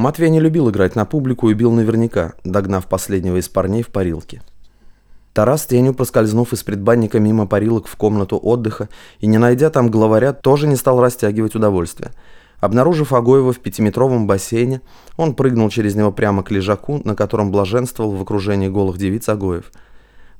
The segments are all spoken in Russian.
Матвей не любил играть на публику и бил наверняка, догнав последнего из парней в парилке. Тарас, тенью проскользнув из предбанника мимо парилок в комнату отдыха и не найдя там главаря, тоже не стал растягивать удовольствие. Обнаружив Агоева в пятиметровом бассейне, он прыгнул через него прямо к лежаку, на котором блаженствовал в окружении голых девиц Агоев.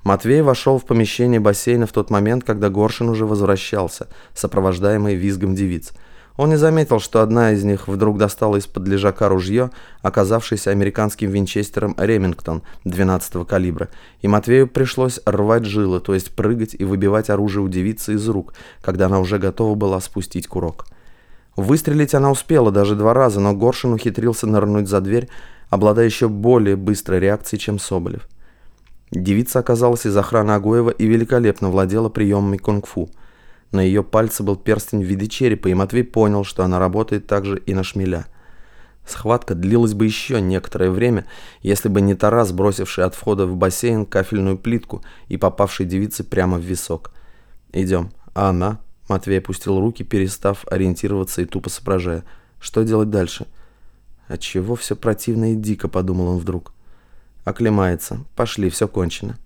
Матвей вошел в помещение бассейна в тот момент, когда Горшин уже возвращался, сопровождаемый визгом девиц – он не заметил, что одна из них вдруг достала из-под лежака ружье, оказавшееся американским винчестером Ремингтон 12-го калибра, и Матвею пришлось рвать жилы, то есть прыгать и выбивать оружие у девицы из рук, когда она уже готова была спустить курок. Выстрелить она успела даже два раза, но Горшин ухитрился нырнуть за дверь, обладая еще более быстрой реакцией, чем Соболев. Девица оказалась из охраны Агоева и великолепно владела приемами кунг-фу – на ее пальце был перстень в виде черепа, и Матвей понял, что она работает также и на шмеля. Схватка длилась бы еще некоторое время, если бы не Тарас, бросивший от входа в бассейн кафельную плитку и попавший девице прямо в висок. «Идем». А она? Матвей опустил руки, перестав ориентироваться и тупо соображая. Что делать дальше? Отчего все противно и дико, подумал он вдруг. Оклемается. Пошли, все кончено.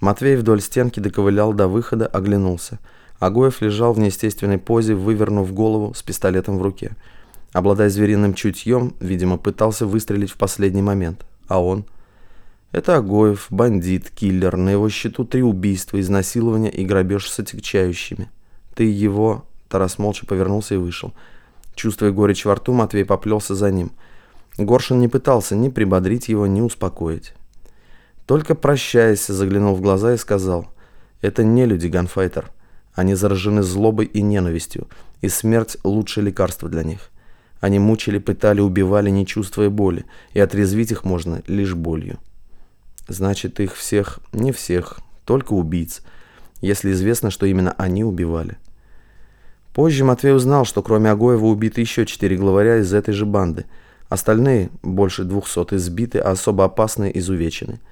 Матвей вдоль стенки доковылял до выхода, оглянулся – Агоев лежал в неестественной позе, вывернув голову с пистолетом в руке. Обладая звериным чутьем, видимо, пытался выстрелить в последний момент. А он? Это Агоев, бандит, киллер. На его счету три убийства, изнасилования и грабеж с отягчающими. Ты его... Тарас молча повернулся и вышел. Чувствуя горечь во рту, Матвей поплелся за ним. Горшин не пытался ни прибодрить его, ни успокоить. Только прощаясь, заглянул в глаза и сказал, «Это не люди, ганфайтер. Они заражены злобой и ненавистью, и смерть – лучшее лекарство для них. Они мучили, пытали, убивали, не чувствуя боли, и отрезвить их можно лишь болью. Значит, их всех, не всех, только убийц, если известно, что именно они убивали. Позже Матвей узнал, что кроме Агоева убиты еще четыре главаря из этой же банды. Остальные, больше двухсот, избиты, а особо опасные изувечены –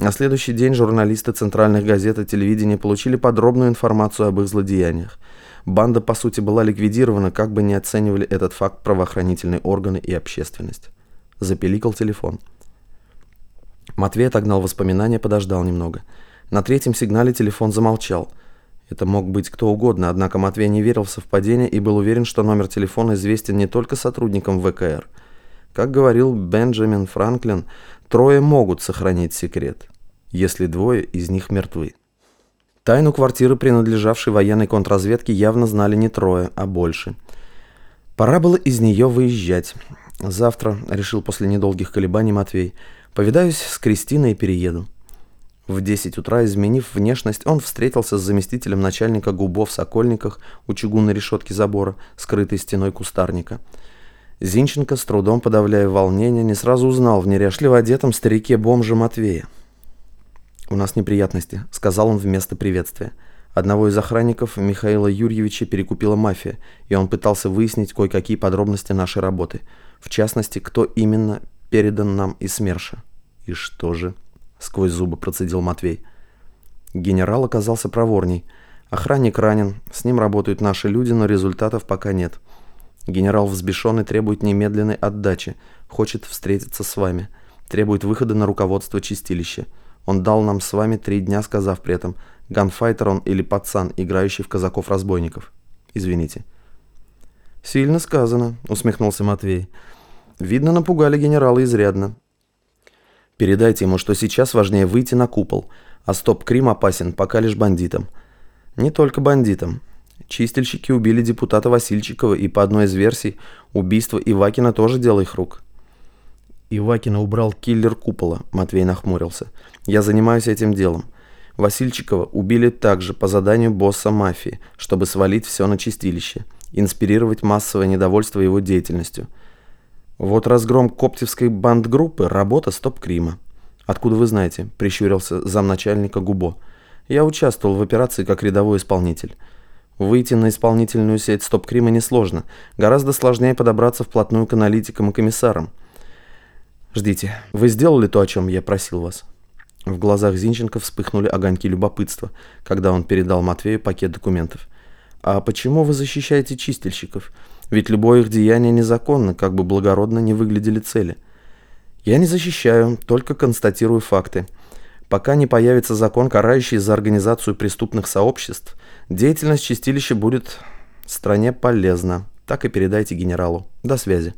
на следующий день журналисты центральных газет и телевидения получили подробную информацию об их злодеяниях. Банда, по сути, была ликвидирована, как бы не оценивали этот факт правоохранительные органы и общественность. Запеликал телефон. Матвей отогнал воспоминания, подождал немного. На третьем сигнале телефон замолчал. Это мог быть кто угодно, однако Матвей не верил в совпадение и был уверен, что номер телефона известен не только сотрудникам ВКР. Как говорил Бенджамин Франклин, трое могут сохранить секрет если двое из них мертвы. Тайну квартиры, принадлежавшей военной контрразведке, явно знали не трое, а больше. Пора было из нее выезжать. Завтра, решил после недолгих колебаний Матвей, повидаюсь с Кристиной и перееду. В 10 утра, изменив внешность, он встретился с заместителем начальника Губов в Сокольниках у чугунной решетки забора, скрытой стеной кустарника. Зинченко, с трудом подавляя волнение, не сразу узнал в неряшливо одетом старике-бомже Матвея. «У нас неприятности», — сказал он вместо приветствия. Одного из охранников Михаила Юрьевича перекупила мафия, и он пытался выяснить кое-какие подробности нашей работы. В частности, кто именно передан нам из СМЕРШа. «И что же?» — сквозь зубы процедил Матвей. Генерал оказался проворней. Охранник ранен, с ним работают наши люди, но результатов пока нет. Генерал взбешенный требует немедленной отдачи, хочет встретиться с вами, требует выхода на руководство чистилища. Он дал нам с вами три дня, сказав при этом, ганфайтер он или пацан, играющий в казаков-разбойников. Извините. Сильно сказано, усмехнулся Матвей. Видно, напугали генерала изрядно. Передайте ему, что сейчас важнее выйти на купол, а стоп-крим опасен пока лишь бандитам. Не только бандитам. Чистильщики убили депутата Васильчикова, и по одной из версий, убийство Ивакина тоже дело их рук. Ивакина убрал киллер купола, Матвей нахмурился. Я занимаюсь этим делом. Васильчикова убили также по заданию босса мафии, чтобы свалить все на чистилище, инспирировать массовое недовольство его деятельностью. Вот разгром коптевской бандгруппы – работа стоп-крима. «Откуда вы знаете?» – прищурился замначальника Губо. «Я участвовал в операции как рядовой исполнитель». Выйти на исполнительную сеть стоп-крима несложно. Гораздо сложнее подобраться вплотную к аналитикам и комиссарам. «Ждите. Вы сделали то, о чем я просил вас?» В глазах Зинченко вспыхнули огоньки любопытства, когда он передал Матвею пакет документов. «А почему вы защищаете чистильщиков? ведь любое их деяние незаконно, как бы благородно не выглядели цели. Я не защищаю, только констатирую факты. Пока не появится закон, карающий за организацию преступных сообществ, деятельность чистилища будет стране полезна. Так и передайте генералу. До связи.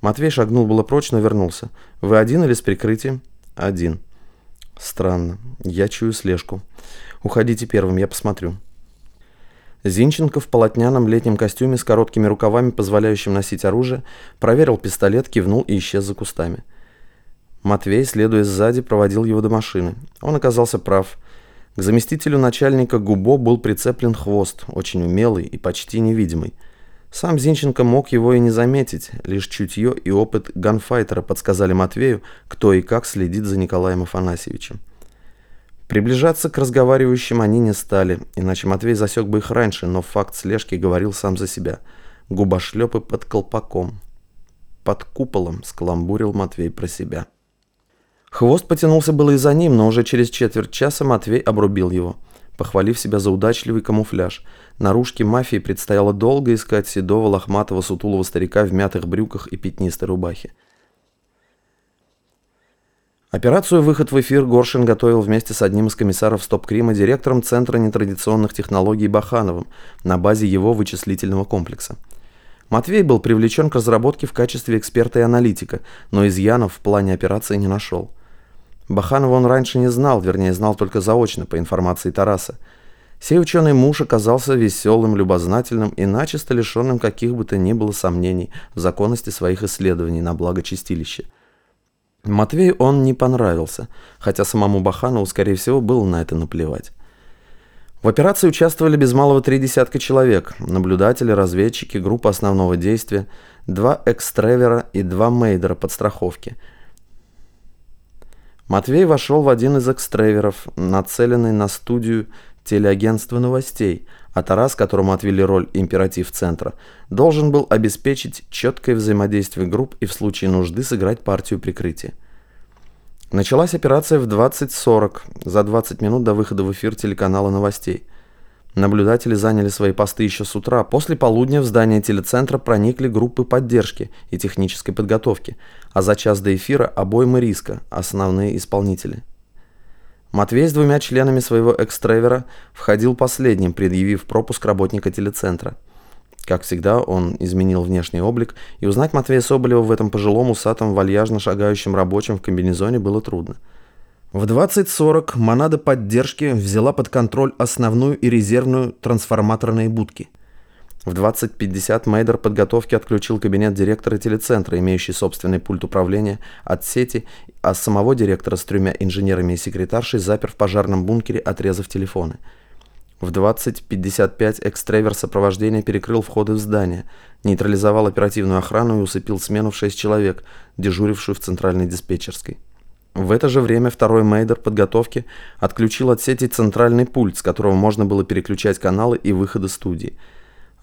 Матвей шагнул было прочь, но вернулся. Вы один или с прикрытием? Один. Странно. Я чую слежку. Уходите первым, я посмотрю. Зинченко в полотняном летнем костюме с короткими рукавами, позволяющим носить оружие, проверил пистолет, кивнул и исчез за кустами. Матвей, следуя сзади, проводил его до машины. Он оказался прав. К заместителю начальника Губо был прицеплен хвост, очень умелый и почти невидимый. Сам Зинченко мог его и не заметить, лишь чутье и опыт ганфайтера подсказали Матвею, кто и как следит за Николаем Афанасьевичем. Приближаться к разговаривающим они не стали, иначе Матвей засек бы их раньше, но факт слежки говорил сам за себя. Губошлепы под колпаком. Под куполом скаламбурил Матвей про себя. Хвост потянулся было и за ним, но уже через четверть часа Матвей обрубил его, похвалив себя за удачливый камуфляж. Наружке мафии предстояло долго искать седого, лохматого, сутулого старика в мятых брюках и пятнистой рубахе. Операцию «Выход в эфир» Горшин готовил вместе с одним из комиссаров Стоп-Крима, директором Центра нетрадиционных технологий Бахановым на базе его вычислительного комплекса. Матвей был привлечен к разработке в качестве эксперта и аналитика, но изъянов в плане операции не нашел. Баханова он раньше не знал, вернее, знал только заочно, по информации Тараса. Сей ученый муж оказался веселым, любознательным и начисто лишенным каких бы то ни было сомнений в законности своих исследований на благо чистилища. Матвею он не понравился, хотя самому Баханову, скорее всего, было на это наплевать. В операции участвовали без малого три десятка человек, наблюдатели, разведчики, группа основного действия, два экстревера и два мейдера подстраховки. Матвей вошел в один из экстреверов, нацеленный на студию телеагентства новостей, а Тарас, которому отвели роль императив центра, должен был обеспечить четкое взаимодействие групп и в случае нужды сыграть партию прикрытия. Началась операция в 20.40, за 20 минут до выхода в эфир телеканала новостей. Наблюдатели заняли свои посты еще с утра. После полудня в здание телецентра проникли группы поддержки и технической подготовки, а за час до эфира обоймы риска, основные исполнители – Матвей с двумя членами своего экстревера входил последним, предъявив пропуск работника телецентра. Как всегда, он изменил внешний облик, и узнать Матвея Соболева в этом пожилом усатом вальяжно шагающем рабочем в комбинезоне было трудно. В 20.40 монада поддержки взяла под контроль основную и резервную трансформаторные будки – в 20.50 Мейдер подготовки отключил кабинет директора телецентра, имеющий собственный пульт управления от сети, а самого директора с тремя инженерами и секретаршей запер в пожарном бункере, отрезав телефоны. В 20.55 экстревер сопровождения перекрыл входы в здание, нейтрализовал оперативную охрану и усыпил смену в 6 человек, дежурившую в центральной диспетчерской. В это же время второй мейдер подготовки отключил от сети центральный пульт, с которого можно было переключать каналы и выходы студии –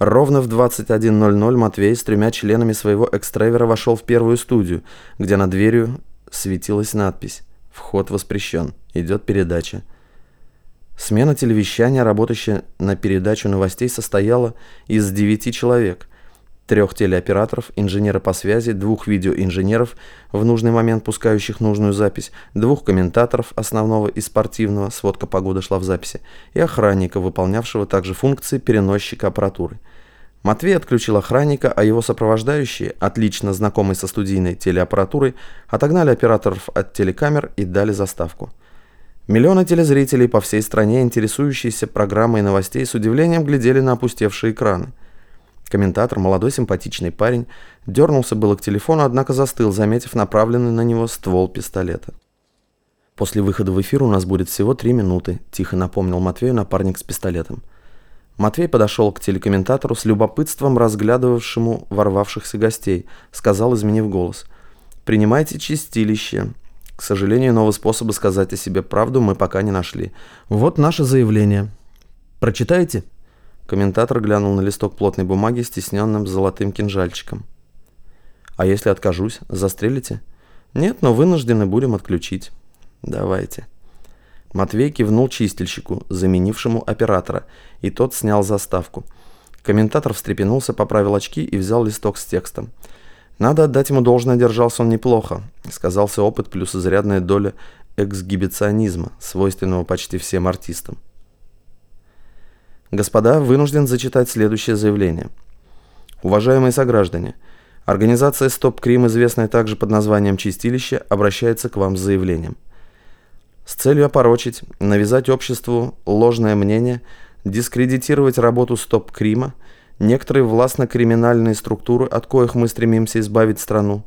Ровно в 21.00 Матвей с тремя членами своего экстревера вошел в первую студию, где над дверью светилась надпись «Вход воспрещен. Идет передача». Смена телевещания, работающая на передачу новостей, состояла из девяти человек, трех телеоператоров, инженера по связи, двух видеоинженеров, в нужный момент пускающих нужную запись, двух комментаторов основного и спортивного, сводка погоды шла в записи, и охранника, выполнявшего также функции переносчика аппаратуры. Матвей отключил охранника, а его сопровождающие, отлично знакомые со студийной телеаппаратурой, отогнали операторов от телекамер и дали заставку. Миллионы телезрителей по всей стране, интересующиеся программой новостей, с удивлением глядели на опустевшие экраны. Комментатор, молодой симпатичный парень, дернулся было к телефону, однако застыл, заметив направленный на него ствол пистолета. «После выхода в эфир у нас будет всего три минуты», – тихо напомнил Матвею напарник с пистолетом. Матвей подошел к телекомментатору с любопытством, разглядывавшему ворвавшихся гостей, сказал, изменив голос. «Принимайте чистилище. К сожалению, нового способа сказать о себе правду мы пока не нашли. Вот наше заявление. Прочитайте?» Комментатор глянул на листок плотной бумаги с тисненным золотым кинжальчиком. «А если откажусь, застрелите?» «Нет, но вынуждены будем отключить». «Давайте». Матвей кивнул чистильщику, заменившему оператора, и тот снял заставку. Комментатор встрепенулся, поправил очки и взял листок с текстом. Надо отдать ему должное, держался он неплохо. Сказался опыт плюс изрядная доля эксгибиционизма, свойственного почти всем артистам. Господа, вынужден зачитать следующее заявление. Уважаемые сограждане, организация «Стоп Крим», известная также под названием «Чистилище», обращается к вам с заявлением. С целью опорочить, навязать обществу ложное мнение, дискредитировать работу «Стоп Крима», некоторые властно-криминальные структуры, от коих мы стремимся избавить страну,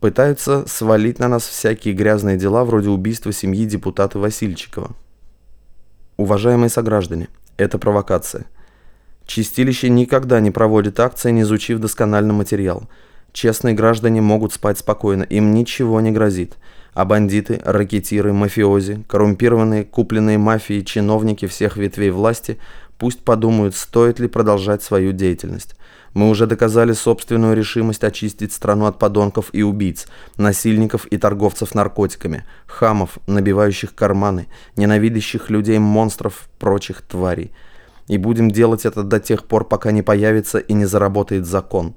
пытаются свалить на нас всякие грязные дела вроде убийства семьи депутата Васильчикова. Уважаемые сограждане, это провокация. Чистилище никогда не проводит акции, не изучив досконально материал. Честные граждане могут спать спокойно, им ничего не грозит. А бандиты, ракетиры, мафиози, коррумпированные, купленные мафией чиновники всех ветвей власти пусть подумают, стоит ли продолжать свою деятельность. Мы уже доказали собственную решимость очистить страну от подонков и убийц, насильников и торговцев наркотиками, хамов, набивающих карманы, ненавидящих людей монстров, прочих тварей. И будем делать это до тех пор, пока не появится и не заработает закон.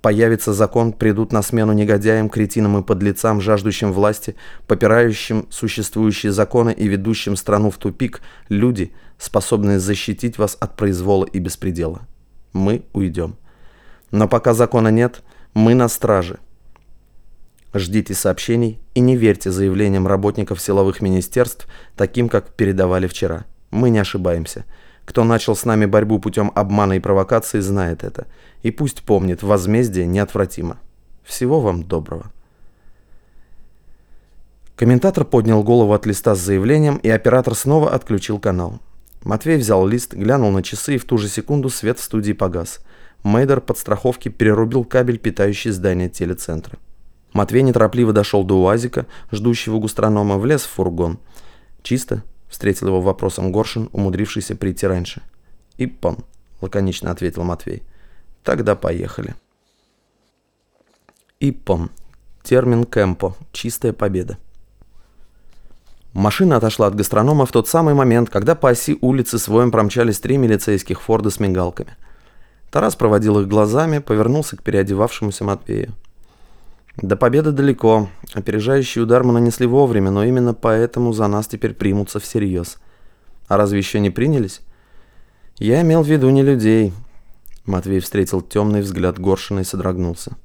Появится закон, придут на смену негодяям, кретинам и подлецам, жаждущим власти, попирающим существующие законы и ведущим страну в тупик, люди, способные защитить вас от произвола и беспредела мы уйдем. Но пока закона нет, мы на страже. Ждите сообщений и не верьте заявлениям работников силовых министерств, таким, как передавали вчера. Мы не ошибаемся. Кто начал с нами борьбу путем обмана и провокации, знает это. И пусть помнит, возмездие неотвратимо. Всего вам доброго. Комментатор поднял голову от листа с заявлением, и оператор снова отключил канал. Матвей взял лист, глянул на часы, и в ту же секунду свет в студии погас. Мейдер под страховки перерубил кабель, питающий здание телецентра. Матвей неторопливо дошел до УАЗика, ждущего гастронома, влез в фургон. «Чисто?» — встретил его вопросом Горшин, умудрившийся прийти раньше. «Иппон», — лаконично ответил Матвей. «Тогда поехали». «Иппон». Термин «кэмпо». Чистая победа. Машина отошла от гастронома в тот самый момент, когда по оси улицы своем промчались три милицейских форда с мигалками. Тарас проводил их глазами, повернулся к переодевавшемуся Матвею. До победы далеко. Опережающий удар мы нанесли вовремя, но именно поэтому за нас теперь примутся всерьез. А разве еще не принялись? Я имел в виду не людей. Матвей встретил темный взгляд Горшина и содрогнулся.